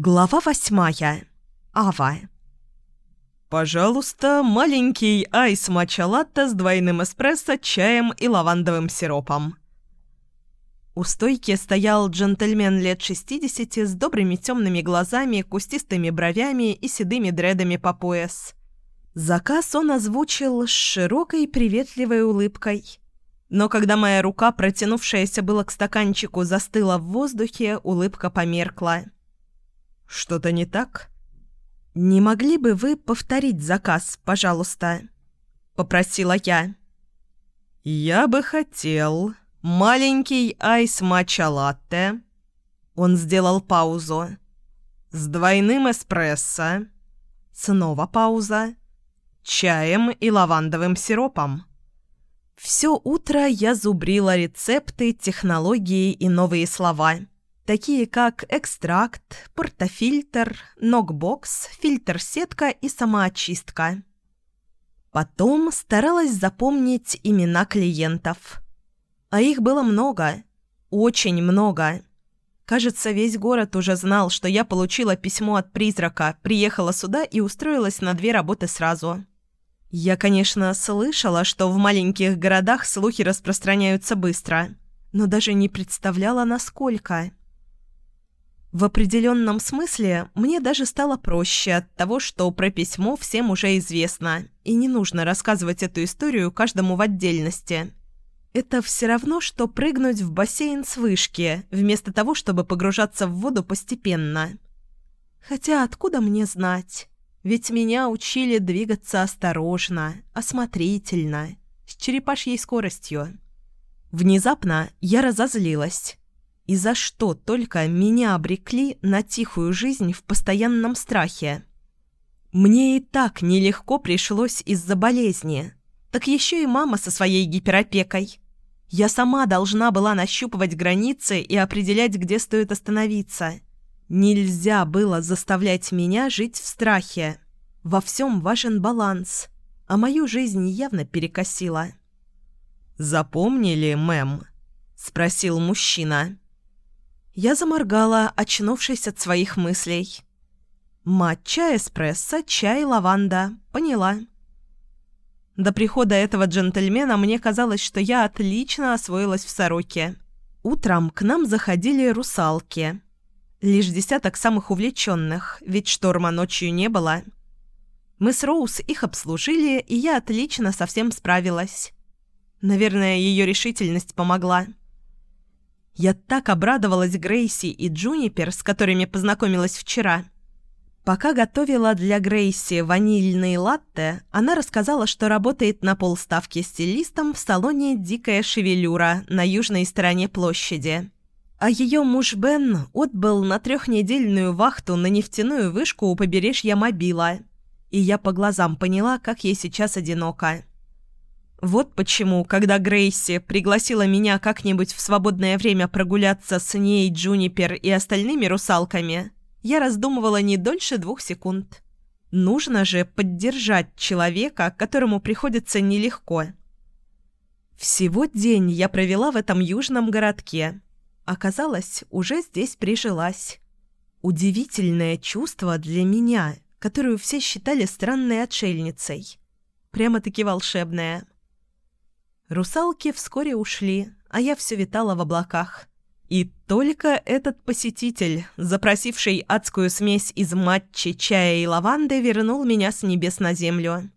Глава восьмая. Ава. «Пожалуйста, маленький айс матча латте с двойным эспрессо, чаем и лавандовым сиропом». У стойки стоял джентльмен лет 60 с добрыми темными глазами, кустистыми бровями и седыми дредами по пояс. Заказ он озвучил с широкой приветливой улыбкой. Но когда моя рука, протянувшаяся было к стаканчику, застыла в воздухе, улыбка померкла. «Что-то не так?» «Не могли бы вы повторить заказ, пожалуйста?» — попросила я. «Я бы хотел маленький айс-матча латте». Он сделал паузу. «С двойным эспрессо». Снова пауза. «Чаем и лавандовым сиропом». Все утро я зубрила рецепты, технологии и новые слова такие как экстракт, портофильтр, нокбокс, фильтр-сетка и самоочистка. Потом старалась запомнить имена клиентов. А их было много, очень много. Кажется, весь город уже знал, что я получила письмо от призрака, приехала сюда и устроилась на две работы сразу. Я, конечно, слышала, что в маленьких городах слухи распространяются быстро, но даже не представляла, насколько. В определенном смысле мне даже стало проще от того, что про письмо всем уже известно, и не нужно рассказывать эту историю каждому в отдельности. Это все равно, что прыгнуть в бассейн с вышки, вместо того, чтобы погружаться в воду постепенно. Хотя откуда мне знать? Ведь меня учили двигаться осторожно, осмотрительно, с черепашьей скоростью. Внезапно я разозлилась. И за что только меня обрекли на тихую жизнь в постоянном страхе? Мне и так нелегко пришлось из-за болезни. Так еще и мама со своей гиперопекой. Я сама должна была нащупывать границы и определять, где стоит остановиться. Нельзя было заставлять меня жить в страхе. Во всем важен баланс. А мою жизнь явно перекосила. «Запомнили, мэм?» – спросил мужчина. Я заморгала, очнувшись от своих мыслей. Матча, эспрессо, чай, лаванда. Поняла. До прихода этого джентльмена мне казалось, что я отлично освоилась в сороке. Утром к нам заходили русалки. Лишь десяток самых увлеченных, ведь шторма ночью не было. Мы с Роуз их обслужили, и я отлично со всем справилась. Наверное, ее решительность помогла. Я так обрадовалась Грейси и Джунипер, с которыми познакомилась вчера. Пока готовила для Грейси ванильный латте, она рассказала, что работает на полставки стилистом в салоне «Дикая шевелюра» на южной стороне площади. А ее муж Бен отбыл на трехнедельную вахту на нефтяную вышку у побережья Мобила. И я по глазам поняла, как ей сейчас одиноко. Вот почему, когда Грейси пригласила меня как-нибудь в свободное время прогуляться с ней, Джунипер и остальными русалками, я раздумывала не дольше двух секунд. Нужно же поддержать человека, которому приходится нелегко. Всего день я провела в этом южном городке. Оказалось, уже здесь прижилась. Удивительное чувство для меня, которую все считали странной отшельницей. Прямо-таки волшебное. Русалки вскоре ушли, а я все витала в облаках. И только этот посетитель, запросивший адскую смесь из матчи, чая и лаванды, вернул меня с небес на землю.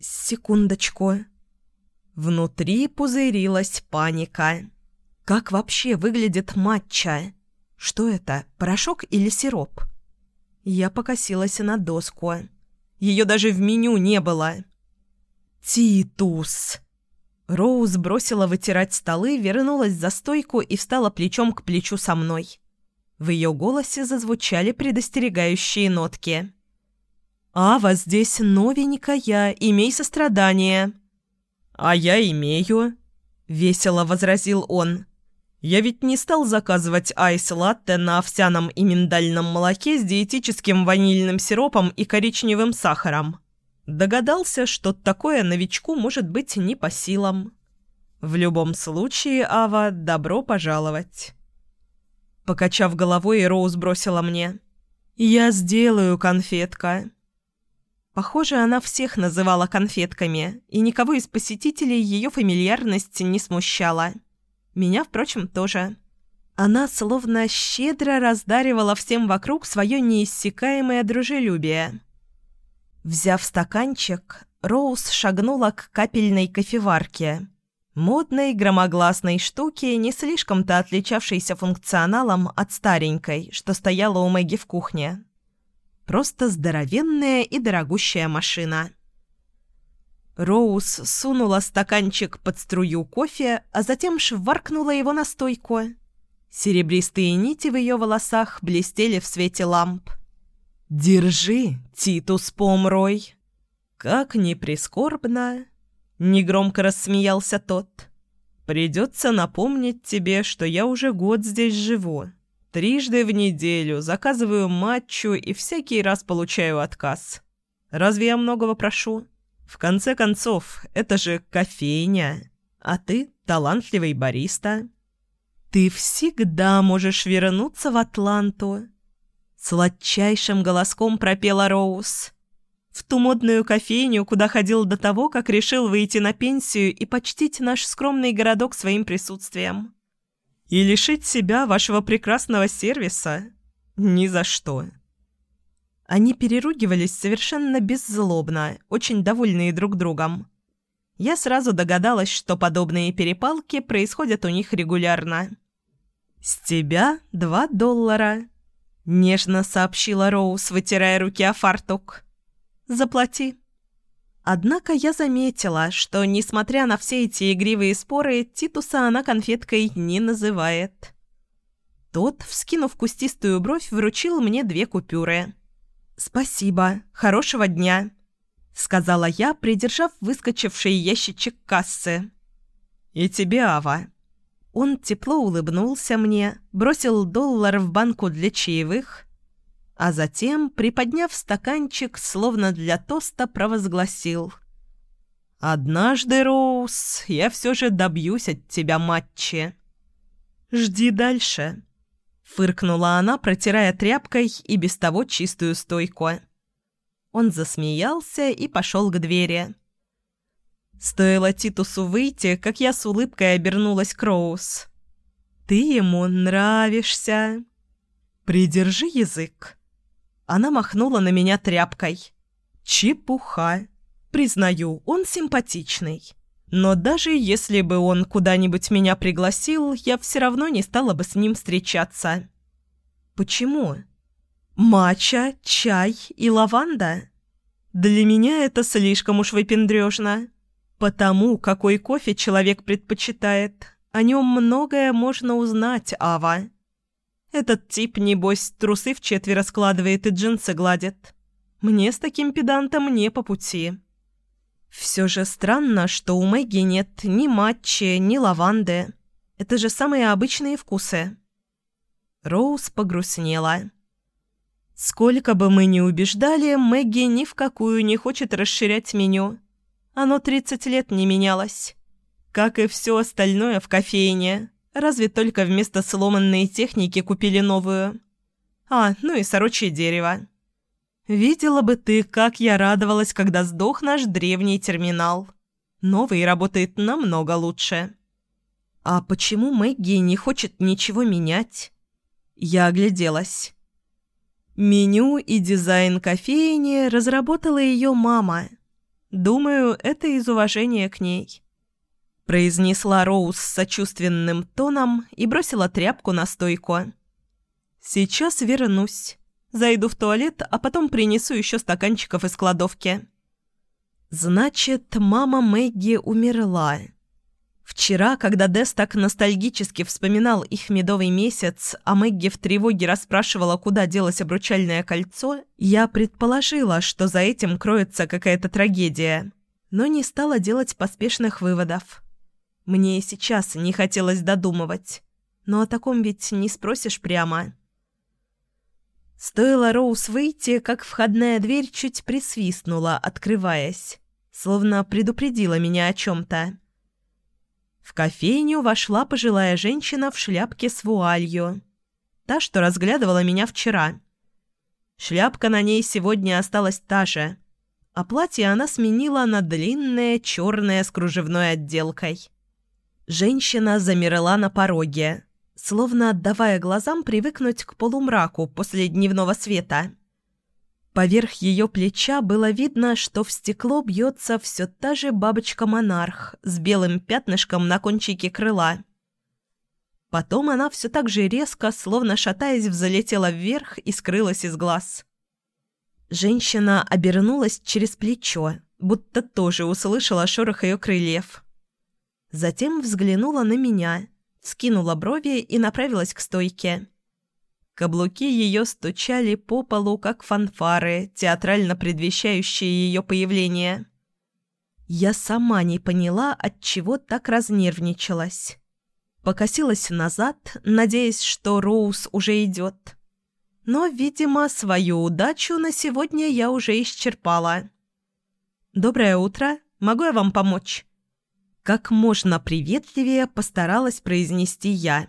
Секундочку. Внутри пузырилась паника. Как вообще выглядит матча? Что это, порошок или сироп? Я покосилась на доску. Ее даже в меню не было. «Титус!» Роуз бросила вытирать столы, вернулась за стойку и встала плечом к плечу со мной. В ее голосе зазвучали предостерегающие нотки. «Ава здесь новенькая, имей сострадание». «А я имею», — весело возразил он. «Я ведь не стал заказывать айс-латте на овсяном и миндальном молоке с диетическим ванильным сиропом и коричневым сахаром». Догадался, что такое новичку может быть не по силам. В любом случае, Ава, добро пожаловать. Покачав головой, Роуз бросила мне. «Я сделаю, конфетка». Похоже, она всех называла конфетками, и никого из посетителей ее фамильярность не смущала. Меня, впрочем, тоже. Она словно щедро раздаривала всем вокруг свое неиссякаемое дружелюбие. Взяв стаканчик, Роуз шагнула к капельной кофеварке. Модной громогласной штуке, не слишком-то отличавшейся функционалом от старенькой, что стояла у Мэгги в кухне. Просто здоровенная и дорогущая машина. Роуз сунула стаканчик под струю кофе, а затем шваркнула его на стойку – Серебристые нити в ее волосах блестели в свете ламп. «Держи, Титус Помрой!» «Как ни прискорбно!» — негромко рассмеялся тот. «Придется напомнить тебе, что я уже год здесь живу. Трижды в неделю заказываю матчу и всякий раз получаю отказ. Разве я многого прошу? В конце концов, это же кофейня, а ты талантливый бариста». «Ты всегда можешь вернуться в Атланту», — сладчайшим голоском пропела Роуз. «В ту модную кофейню, куда ходил до того, как решил выйти на пенсию и почтить наш скромный городок своим присутствием. И лишить себя вашего прекрасного сервиса? Ни за что». Они переругивались совершенно беззлобно, очень довольные друг другом. Я сразу догадалась, что подобные перепалки происходят у них регулярно. «С тебя два доллара», — нежно сообщила Роуз, вытирая руки о фартук. «Заплати». Однако я заметила, что, несмотря на все эти игривые споры, Титуса она конфеткой не называет. Тот, вскинув кустистую бровь, вручил мне две купюры. «Спасибо. Хорошего дня» сказала я, придержав выскочивший ящичек кассы. «И тебе, Ава». Он тепло улыбнулся мне, бросил доллар в банку для чаевых, а затем, приподняв стаканчик, словно для тоста, провозгласил. «Однажды, Роуз, я все же добьюсь от тебя матчи. Жди дальше», — фыркнула она, протирая тряпкой и без того чистую стойку. Он засмеялся и пошел к двери. Стоило Титусу выйти, как я с улыбкой обернулась к Роуз. «Ты ему нравишься». «Придержи язык». Она махнула на меня тряпкой. «Чепуха. Признаю, он симпатичный. Но даже если бы он куда-нибудь меня пригласил, я все равно не стала бы с ним встречаться». «Почему?» Матча, чай и лаванда? Для меня это слишком уж выпендрежно. Потому, какой кофе человек предпочитает, о нем многое можно узнать, Ава. Этот тип, небось, трусы в четверо складывает и джинсы гладит. Мне с таким педантом не по пути. Все же странно, что у Мэгги нет ни матчи, ни лаванды. Это же самые обычные вкусы. Роуз погрустнела. Сколько бы мы ни убеждали, Мэгги ни в какую не хочет расширять меню. Оно 30 лет не менялось. Как и все остальное в кофейне. Разве только вместо сломанной техники купили новую. А, ну и сорочье дерево. Видела бы ты, как я радовалась, когда сдох наш древний терминал. Новый работает намного лучше. А почему Мэгги не хочет ничего менять? Я огляделась. Меню и дизайн кофейни разработала ее мама. Думаю, это из уважения к ней. Произнесла Роуз с сочувственным тоном и бросила тряпку на стойку. «Сейчас вернусь. Зайду в туалет, а потом принесу еще стаканчиков из кладовки». «Значит, мама Мэгги умерла». Вчера, когда Дэс так ностальгически вспоминал их медовый месяц, а Мэгги в тревоге расспрашивала, куда делось обручальное кольцо, я предположила, что за этим кроется какая-то трагедия, но не стала делать поспешных выводов. Мне и сейчас не хотелось додумывать, но о таком ведь не спросишь прямо. Стоило Роуз выйти, как входная дверь чуть присвистнула, открываясь, словно предупредила меня о чем-то. В кофейню вошла пожилая женщина в шляпке с вуалью. Та, что разглядывала меня вчера. Шляпка на ней сегодня осталась та же, а платье она сменила на длинное черное с кружевной отделкой. Женщина замерла на пороге, словно отдавая глазам привыкнуть к полумраку после дневного света. Поверх ее плеча было видно, что в стекло бьется все та же бабочка-монарх с белым пятнышком на кончике крыла. Потом она все так же резко, словно шатаясь, взлетела вверх и скрылась из глаз. Женщина обернулась через плечо, будто тоже услышала шорох ее крыльев. Затем взглянула на меня, скинула брови и направилась к стойке. Каблуки ее стучали по полу, как фанфары, театрально предвещающие ее появление. Я сама не поняла, от чего так разнервничалась. Покосилась назад, надеясь, что Роуз уже идет. Но, видимо, свою удачу на сегодня я уже исчерпала. «Доброе утро. Могу я вам помочь?» Как можно приветливее постаралась произнести я.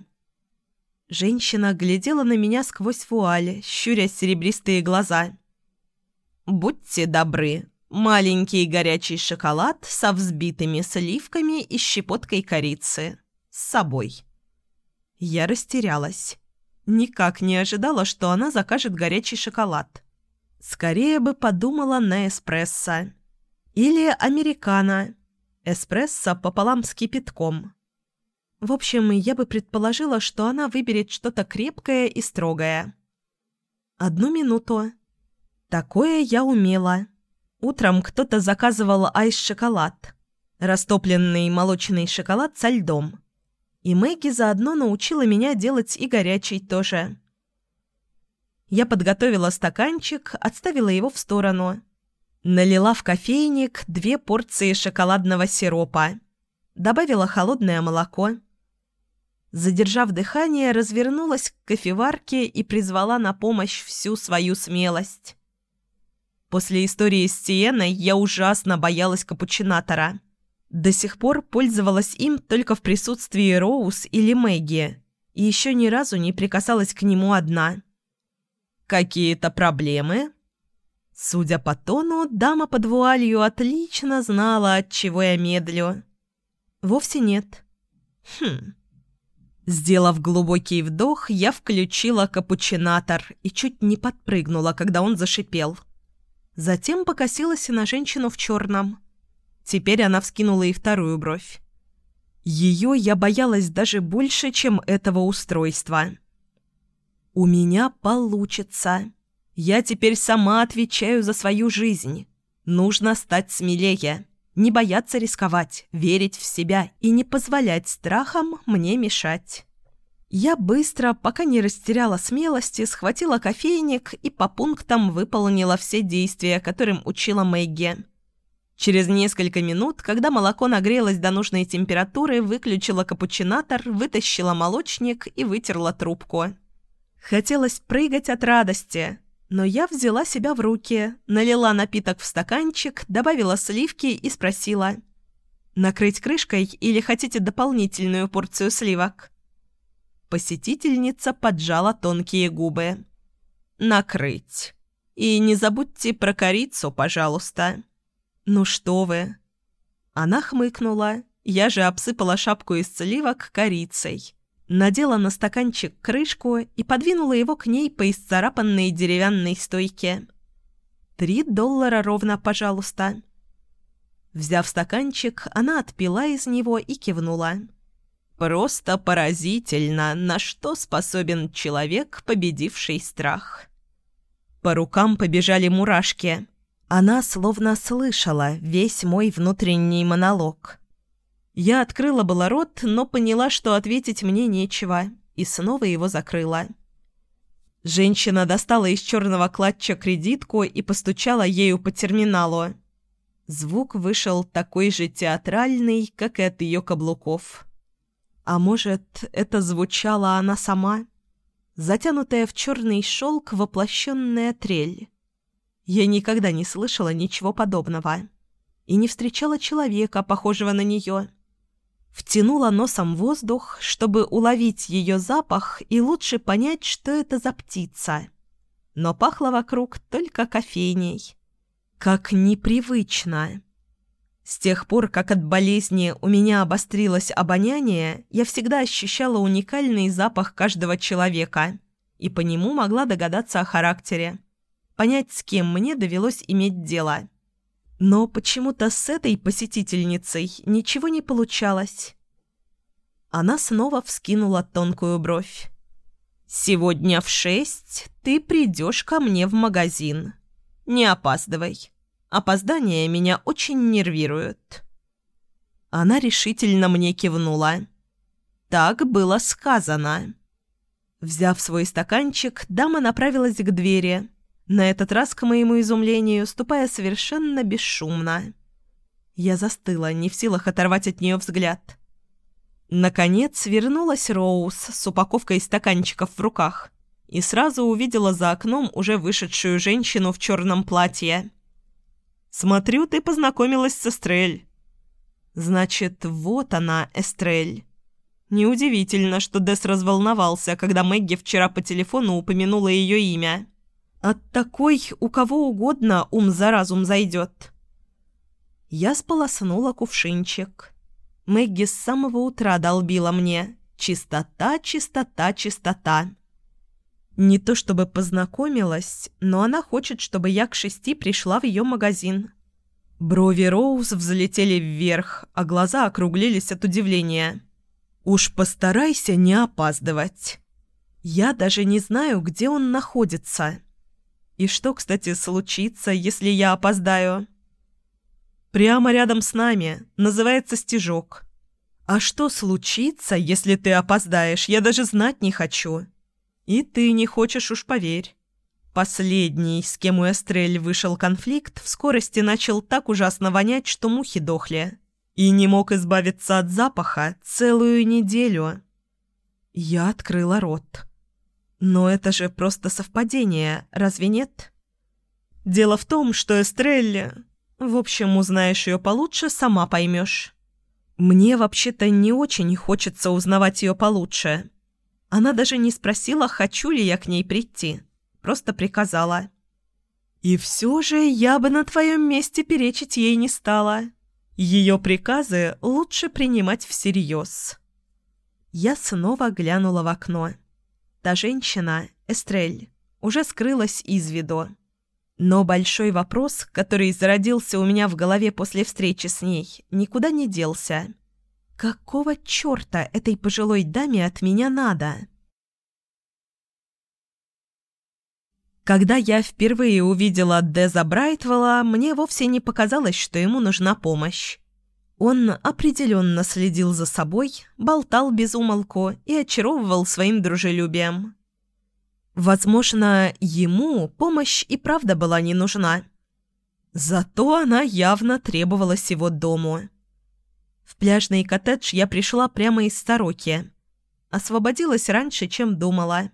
Женщина глядела на меня сквозь вуаль, щуря серебристые глаза. «Будьте добры, маленький горячий шоколад со взбитыми сливками и щепоткой корицы. С собой». Я растерялась. Никак не ожидала, что она закажет горячий шоколад. Скорее бы подумала на эспрессо. Или американо. Эспрессо пополам с кипятком. В общем, я бы предположила, что она выберет что-то крепкое и строгое. Одну минуту. Такое я умела. Утром кто-то заказывал айс-шоколад. Растопленный молочный шоколад со льдом. И Мэгги заодно научила меня делать и горячий тоже. Я подготовила стаканчик, отставила его в сторону. Налила в кофейник две порции шоколадного сиропа. Добавила холодное молоко. Задержав дыхание, развернулась к кофеварке и призвала на помощь всю свою смелость. После истории с Сиеной я ужасно боялась капучинатора. До сих пор пользовалась им только в присутствии Роуз или Мэгги и еще ни разу не прикасалась к нему одна. «Какие-то проблемы?» Судя по тону, дама под вуалью отлично знала, от чего я медлю. «Вовсе нет». «Хм...» Сделав глубокий вдох, я включила капучинатор и чуть не подпрыгнула, когда он зашипел. Затем покосилась на женщину в черном. Теперь она вскинула и вторую бровь. Ее я боялась даже больше, чем этого устройства. «У меня получится. Я теперь сама отвечаю за свою жизнь. Нужно стать смелее, не бояться рисковать, верить в себя и не позволять страхам мне мешать». Я быстро, пока не растеряла смелости, схватила кофейник и по пунктам выполнила все действия, которым учила Мэгги. Через несколько минут, когда молоко нагрелось до нужной температуры, выключила капучинатор, вытащила молочник и вытерла трубку. Хотелось прыгать от радости, но я взяла себя в руки, налила напиток в стаканчик, добавила сливки и спросила. «Накрыть крышкой или хотите дополнительную порцию сливок?» Посетительница поджала тонкие губы. «Накрыть. И не забудьте про корицу, пожалуйста». «Ну что вы!» Она хмыкнула. Я же обсыпала шапку из сливок корицей. Надела на стаканчик крышку и подвинула его к ней по исцарапанной деревянной стойке. «Три доллара ровно, пожалуйста». Взяв стаканчик, она отпила из него и кивнула. «Просто поразительно, на что способен человек, победивший страх». По рукам побежали мурашки – она словно слышала весь мой внутренний монолог. Я открыла было рот, но поняла, что ответить мне нечего, и снова его закрыла. Женщина достала из черного клатча кредитку и постучала ею по терминалу. Звук вышел такой же театральный, как и от ее каблуков. А может, это звучала она сама? Затянутая в черный шелк воплощенная трель. Я никогда не слышала ничего подобного. И не встречала человека, похожего на нее. Втянула носом воздух, чтобы уловить ее запах и лучше понять, что это за птица. но пахло вокруг только кофейней. Как непривычно. С тех пор, как от болезни у меня обострилось обоняние, я всегда ощущала уникальный запах каждого человека и по нему могла догадаться о характере, понять, с кем мне довелось иметь дело. Но почему-то с этой посетительницей ничего не получалось. Она снова вскинула тонкую бровь. «Сегодня в шесть ты придешь ко мне в магазин. Не опаздывай». Опоздания меня очень нервируют». Она решительно мне кивнула. «Так было сказано». Взяв свой стаканчик, дама направилась к двери, на этот раз, к моему изумлению, ступая совершенно бесшумно. Я застыла, не в силах оторвать от нее взгляд. Наконец вернулась Роуз с упаковкой стаканчиков в руках и сразу увидела за окном уже вышедшую женщину в черном платье. Смотрю, ты познакомилась с Эстрель». «Значит, вот она, Эстрель». Неудивительно, что Дес разволновался, когда Мэгги вчера по телефону упомянула ее имя. От такой у кого угодно ум за разум зайдет. Я сполоснула кувшинчик. Мэгги с самого утра долбила мне. Чистота, чистота, чистота. Не то чтобы познакомилась, но она хочет, чтобы я к шести пришла в ее магазин. Брови Роуз взлетели вверх, а глаза округлились от удивления. «Уж постарайся не опаздывать. Я даже не знаю, где он находится. И что, кстати, случится, если я опоздаю?» «Прямо рядом с нами. Называется стежок». «А что случится, если ты опоздаешь, я даже знать не хочу». И ты не хочешь уж поверь. Последний, с кем у Эстрель вышел конфликт, в скорости начал так ужасно вонять, что мухи дохли. И не мог избавиться от запаха целую неделю. Я открыла рот. Но это же просто совпадение, разве нет? Дело в том, что Эстрель... В общем, узнаешь ее получше, сама поймешь. Мне вообще-то не очень хочется узнавать ее получше. Она даже не спросила, хочу ли я к ней прийти. Просто приказала. И все же я бы на твоем месте перечить ей не стала. Ее приказы лучше принимать всерьез. Я снова глянула в окно. Та женщина, Эстрель, уже скрылась из виду. Но большой вопрос, который зародился у меня в голове после встречи с ней, никуда не делся. Какого черта этой пожилой даме от меня надо? Когда я впервые увидела Деза Брайтвелла, мне вовсе не показалось, что ему нужна помощь. Он определенно следил за собой, болтал без умолку и очаровывал своим дружелюбием. Возможно, ему помощь и правда была не нужна. Зато она явно требовалась его дому. В пляжный коттедж я пришла прямо из Сороки. Освободилась раньше, чем думала.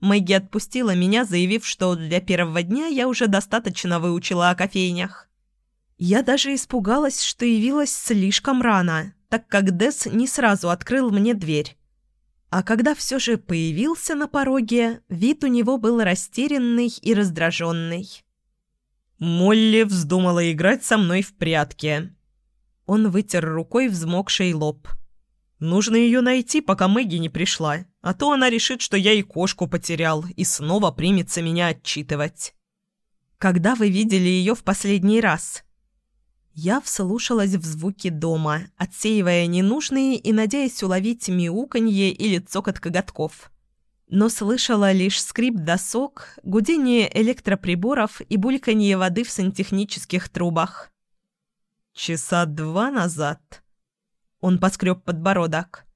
Мэгги отпустила меня, заявив, что для первого дня я уже достаточно выучила о кофейнях. Я даже испугалась, что явилась слишком рано, так как Дес не сразу открыл мне дверь. А когда все же появился на пороге, вид у него был растерянный и раздраженный. «Молли вздумала играть со мной в прятки», он вытер рукой взмокший лоб. «Нужно ее найти, пока Мэгги не пришла, а то она решит, что я и кошку потерял, и снова примется меня отчитывать». «Когда вы видели ее в последний раз?» Я вслушалась в звуки дома, отсеивая ненужные и надеясь уловить мяуканье или цокот коготков. Но слышала лишь скрип досок, гудение электроприборов и бульканье воды в сантехнических трубах. «Часа два назад». Он поскреб подбородок.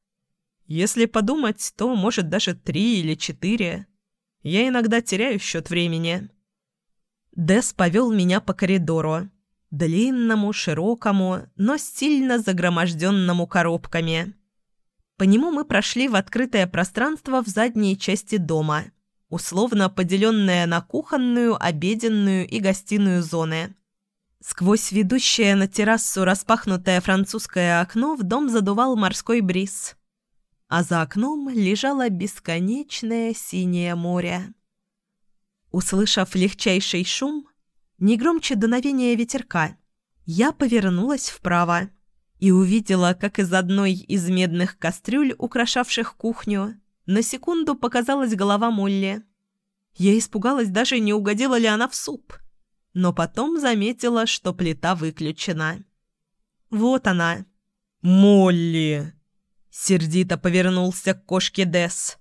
«Если подумать, то, может, даже три или четыре. Я иногда теряю счет времени». Дес повел меня по коридору. Длинному, широкому, но сильно загроможденному коробками. По нему мы прошли в открытое пространство в задней части дома, условно поделенное на кухонную, обеденную и гостиную зоны. Сквозь ведущее на террасу распахнутое французское окно в дом задувал морской бриз. А за окном лежало бесконечное синее море. Услышав легчайший шум, не громче дуновения ветерка, я повернулась вправо и увидела, как из одной из медных кастрюль, украшавших кухню, на секунду показалась голова Молли. Я испугалась, даже не угодила ли она в суп, но потом заметила, что плита выключена. Вот она. «Молли!» Сердито повернулся к кошке Десс.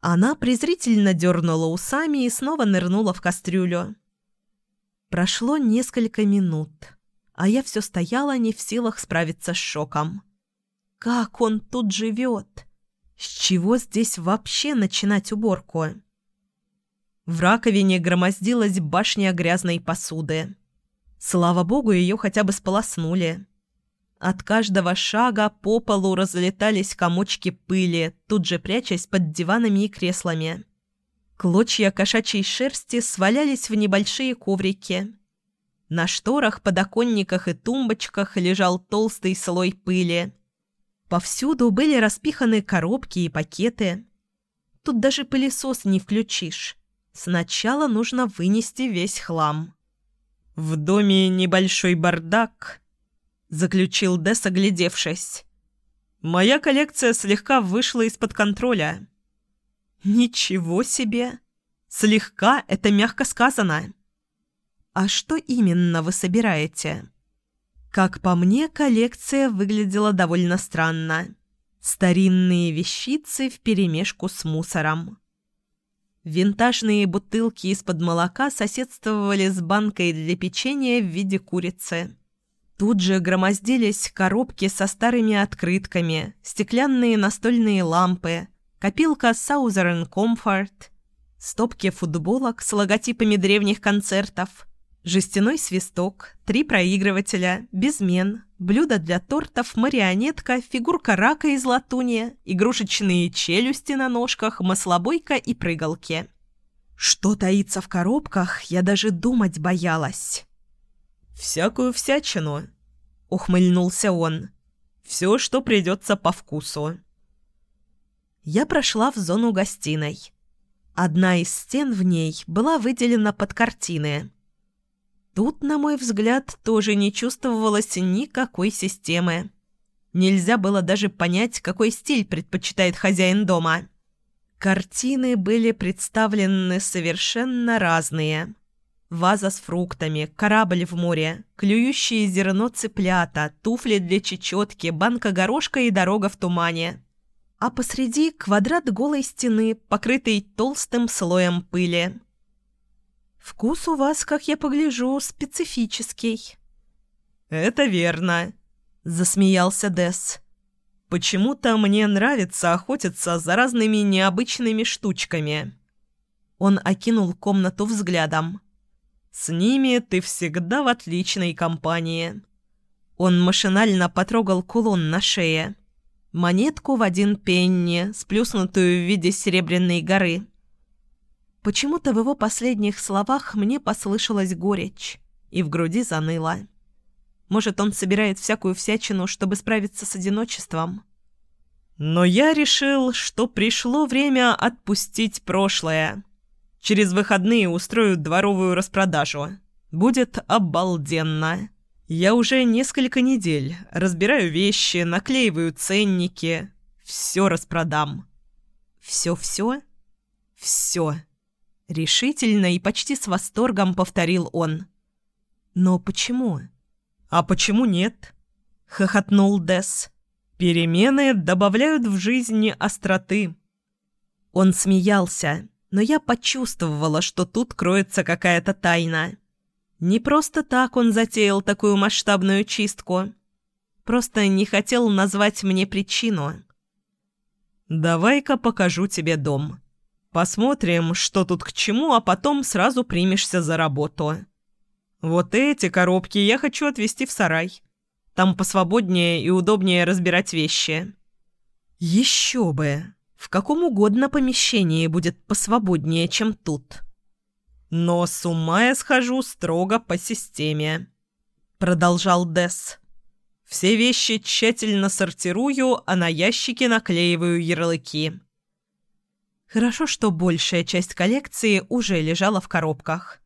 Она презрительно дернула усами и снова нырнула в кастрюлю. Прошло несколько минут, а я все стояла не в силах справиться с шоком. Как он тут живет? С чего здесь вообще начинать уборку? В раковине громоздилась башня грязной посуды. Слава богу, ее хотя бы сполоснули. От каждого шага по полу разлетались комочки пыли, тут же прячась под диванами и креслами. Клочья кошачьей шерсти свалялись в небольшие коврики. На шторах, подоконниках и тумбочках лежал толстый слой пыли. Повсюду были распиханы коробки и пакеты. Тут даже пылесос не включишь. Сначала нужно вынести весь хлам. «В доме небольшой бардак», заключил Десс, оглядевшись. «Моя коллекция слегка вышла из-под контроля». «Ничего себе! Слегка — это мягко сказано. А что именно вы собираете?» Как по мне, коллекция выглядела довольно странно. Старинные вещицы вперемешку с мусором. Винтажные бутылки из-под молока соседствовали с банкой для печенья в виде курицы. Тут же громоздились коробки со старыми открытками, стеклянные настольные лампы, копилка Southern Comfort, стопки футболок с логотипами древних концертов, жестяной свисток, три проигрывателя, безмен, блюдо для тортов, марионетка, фигурка рака из латуни, игрушечные челюсти на ножках, маслобойка и прыгалки. Что таится в коробках, я даже думать боялась. «Всякую всячину», — ухмыльнулся он. «Все, что придется по вкусу». Я прошла в зону гостиной. Одна из стен в ней была выделена под картины. Тут, на мой взгляд, тоже не чувствовалось никакой системы. Нельзя было даже понять, какой стиль предпочитает хозяин дома. Картины были представлены совершенно разные ваза с фруктами, корабль в море, клюющие зерно цыплята, туфли для чечетки, банка горошка и дорога в тумане. А посреди квадрат голой стены, покрытый толстым слоем пыли. «Вкус у вас, как я погляжу, специфический». «Это верно», — засмеялся Десс. «Почему-то мне нравится охотиться за разными необычными штучками». Он окинул комнату взглядом. С ними ты всегда в отличной компании». Он машинально потрогал кулон на шее. Монетку в один пенни, сплюснутую в виде серебряной горы. Почему-то в его последних словах мне послышалась горечь, и в груди заныло. Может, он собирает всякую всячину, чтобы справиться с одиночеством? Но я решил, что пришло время отпустить прошлое. Через выходные устрою дворовую распродажу. Будет обалденно. Я уже несколько недель разбираю вещи, наклеиваю ценники. Все распродам. Все-все? Все. Решительно и почти с восторгом повторил он. Но почему? А почему нет? Хохотнул Десс. Перемены добавляют в жизни остроты. Он смеялся, но я почувствовала, что тут кроется какая-то тайна. Не просто так он затеял такую масштабную чистку. Просто не хотел назвать мне причину. «Давай-ка покажу тебе дом. Посмотрим, что тут к чему, а потом сразу примешься за работу. Вот эти коробки я хочу отвезти в сарай. Там посвободнее и удобнее разбирать вещи». «Еще бы!» В каком угодно помещении будет посвободнее, чем тут. Но с ума я схожу строго по системе. Продолжал Десс. Все вещи тщательно сортирую, а на ящики наклеиваю ярлыки. Хорошо, что большая часть коллекции уже лежала в коробках.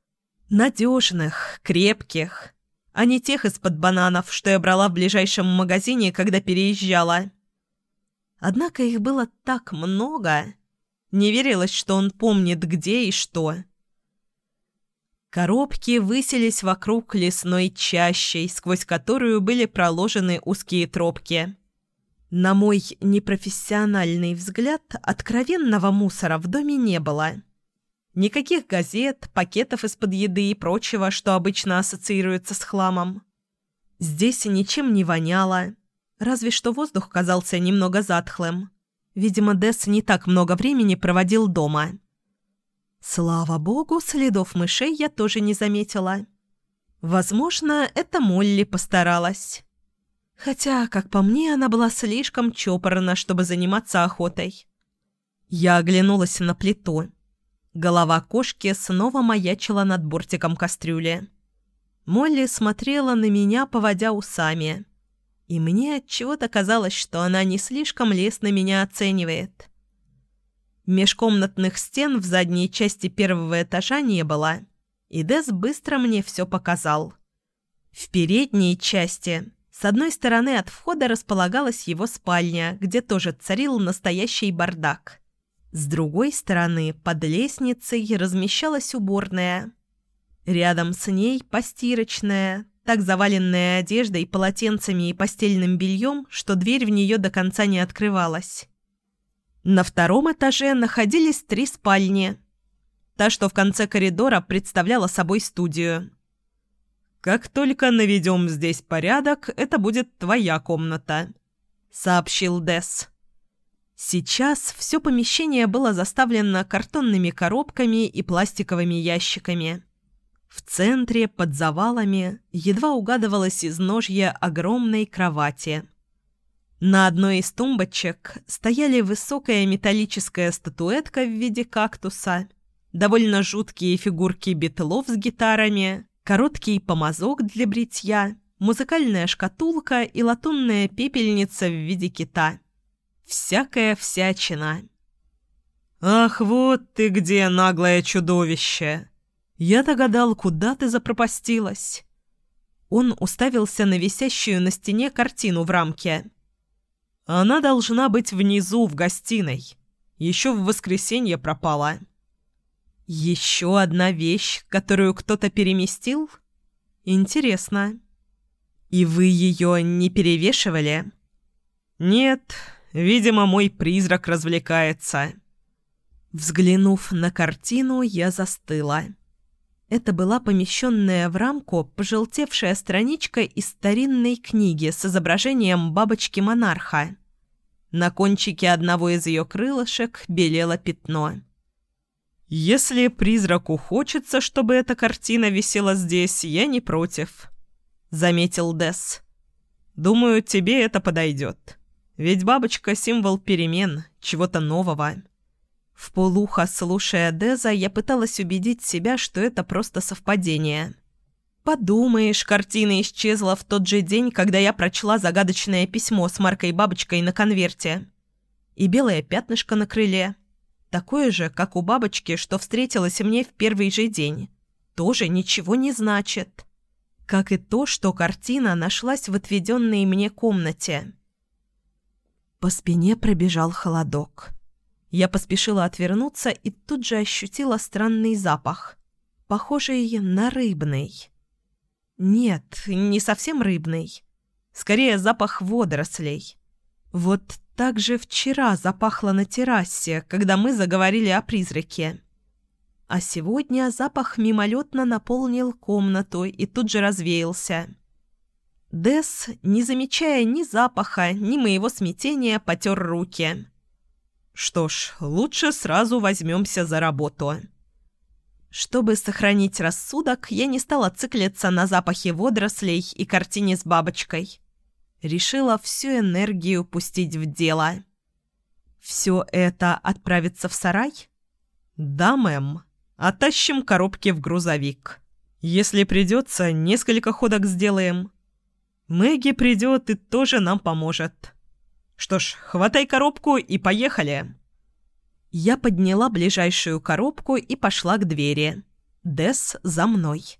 Надежных, крепких, а не тех из-под бананов, что я брала в ближайшем магазине, когда переезжала. Однако их было так много. Не верилось, что он помнит, где и что. Коробки высились вокруг лесной чащей, сквозь которую были проложены узкие тропки. На мой непрофессиональный взгляд, откровенного мусора в доме не было. Никаких газет, пакетов из-под еды и прочего, что обычно ассоциируется с хламом. Здесь ничем не воняло, разве что воздух казался немного затхлым. Видимо, Десс не так много времени проводил дома. Слава богу, следов мышей я тоже не заметила. Возможно, это Молли постаралась. Хотя, как по мне, она была слишком чопорна, чтобы заниматься охотой. Я оглянулась на плиту. Голова кошки снова маячила над бортиком кастрюли. Молли смотрела на меня, поводя усами. И мне отчего-то казалось, что она не слишком лестно меня оценивает. Межкомнатных стен в задней части первого этажа не было, и Дес быстро мне все показал. В передней части с одной стороны от входа располагалась его спальня, где тоже царил настоящий бардак. С другой стороны, под лестницей размещалась уборная. Рядом с ней постирочная, так заваленная одеждой, полотенцами и постельным бельем, что дверь в нее до конца не открывалась. На втором этаже находились три спальни. Та, что в конце коридора, представляла собой студию. «Как только наведем здесь порядок, это будет твоя комната», — сообщил Десс. Сейчас все помещение было заставлено картонными коробками и пластиковыми ящиками. В центре, под завалами, едва угадывалось изножье огромной кровати. На одной из тумбочек стояли высокая металлическая статуэтка в виде кактуса, довольно жуткие фигурки битлов с гитарами, короткий помазок для бритья, музыкальная шкатулка и латунная пепельница в виде кита. Всякая всячина. «Ах, вот ты где, наглое чудовище!» Я догадал, куда ты запропастилась. Он уставился на висящую на стене картину в рамке. Она должна быть внизу, в гостиной. Еще в воскресенье пропала. Еще одна вещь, которую кто-то переместил? Интересно. И вы ее не перевешивали? Нет, видимо, мой призрак развлекается. Взглянув на картину, я застыла. Это была помещенная в рамку пожелтевшая страничка из старинной книги с изображением бабочки-монарха. На кончике одного из ее крылышек белело пятно. «Если призраку хочется, чтобы эта картина висела здесь, я не против», — заметил Десс. «Думаю, тебе это подойдет. Ведь бабочка — символ перемен, чего-то нового». В полухо, слушая Деза, я пыталась убедить себя, что это просто совпадение. Подумаешь, картина исчезла в тот же день, когда я прочла загадочное письмо с маркой-бабочкой на конверте. И белое пятнышко на крыле. Такое же, как у бабочки, что встретилось мне в первый же день. Тоже ничего не значит. Как и то, что картина нашлась в отведенной мне комнате. По спине пробежал холодок. Я поспешила отвернуться и тут же ощутила странный запах, похожий на рыбный. Нет, не совсем рыбный. Скорее, запах водорослей. Вот так же вчера запахло на террасе, когда мы заговорили о призраке. А сегодня запах мимолетно наполнил комнату и тут же развеялся. Дес, не замечая ни запаха, ни моего смятения, потер руки. «Что ж, лучше сразу возьмемся за работу». Чтобы сохранить рассудок, я не стала циклиться на запахе водорослей и картине с бабочкой решила всю энергию пустить в дело. «Все это отправится в сарай?» «Да, мэм. Оттащим коробки в грузовик. Если придется, несколько ходок сделаем. Мэгги придет и тоже нам поможет. Что ж, хватай коробку и поехали!» Я подняла ближайшую коробку и пошла к двери. Дес за мной.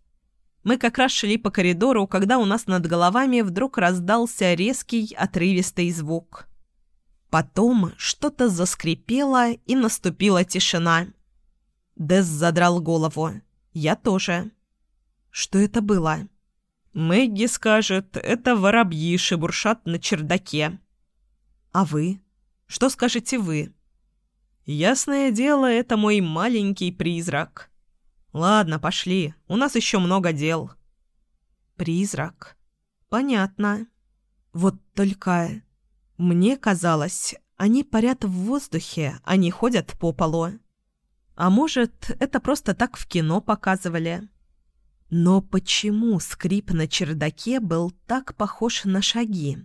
Мы как раз шли по коридору, когда у нас над головами вдруг раздался резкий, отрывистый звук. Потом что-то заскрипело, и наступила тишина. Дес задрал голову. Я тоже. Что это было? Мэгги скажет, это воробьи шебуршат на чердаке. А вы? Что скажете вы? Ясное дело, это мой маленький призрак. Ладно, пошли, у нас еще много дел. Призрак. Понятно. Вот только... Мне казалось, они парят в воздухе, не ходят по полу. А может, это просто так в кино показывали. Но почему скрип на чердаке был так похож на шаги?